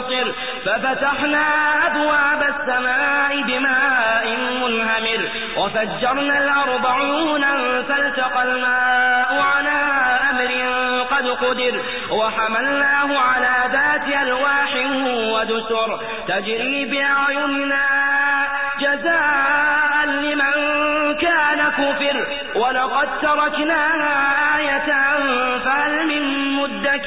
فانتصر ففتحنا أبواب السماء بماء منهمر وفجرنا الأرض عيونا فالتقى الماء على أمر قد قدر وحملناه على ذات ألواح ودسر تجري بأعيننا جزاء لمن كان كفر ولقد تركناها آية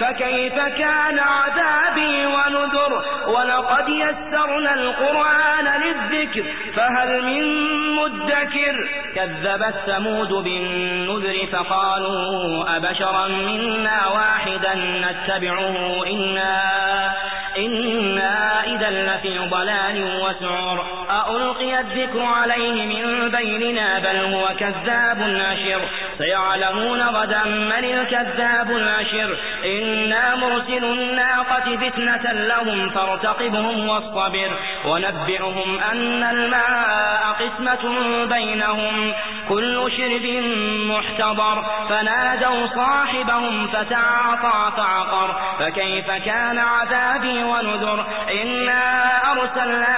فكيف كان عذابي ونذر؟ ولقد يسرنا القرآن للذكر فهل من مدكر؟ كذبت ثمود بالنذر فقالوا أبشرا منا واحدا نتبعه إنا إنا إذا لفي ضلال وسعر. ألقي الذكر عليه من بيننا؟ بل هو كذاب ناشر سيعلمون غدا من الكذاب الأشر إنا مرسل الناقة فتنة لهم فارتقبهم واصطبر. ونبئهم أن الماء قسمة بينهم. كل شرب محتضر. فنادوا صاحبهم فتعاطى فعقر. فكيف كان عذابي ونذر؟ إنا أرسلنا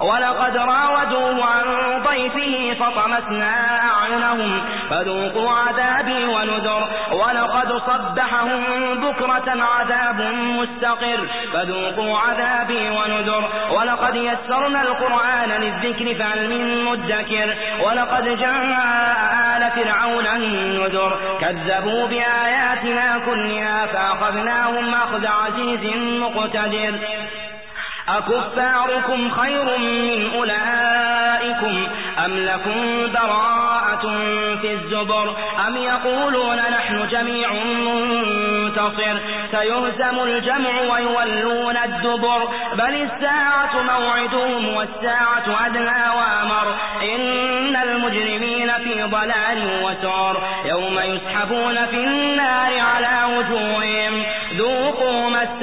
ولقد راودوه عن ضيفه فطمسنا أعينهم فذوقوا عذابي ونذر ولقد صبحهم بكرة عذاب مستقر فذوقوا عذابي ونذر ولقد يسرنا القرآن للذكر فهل من مدكر ولقد جاء آل فرعون النذر كذبوا بآياتنا كلها فأخذناهم أخذ عزيز مقتدر أكفاركم خير من أولئكم أم لكم براءة في الزبر أم يقولون نحن جميع منتصر سيهزم الجمع ويولون الدبر بل الساعة موعدهم والساعة أدنى وأمر إن المجرمين في ضلال وسعر يوم يسحبون في النار على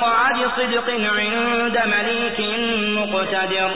مقعد صدق عند مليك مقتدر.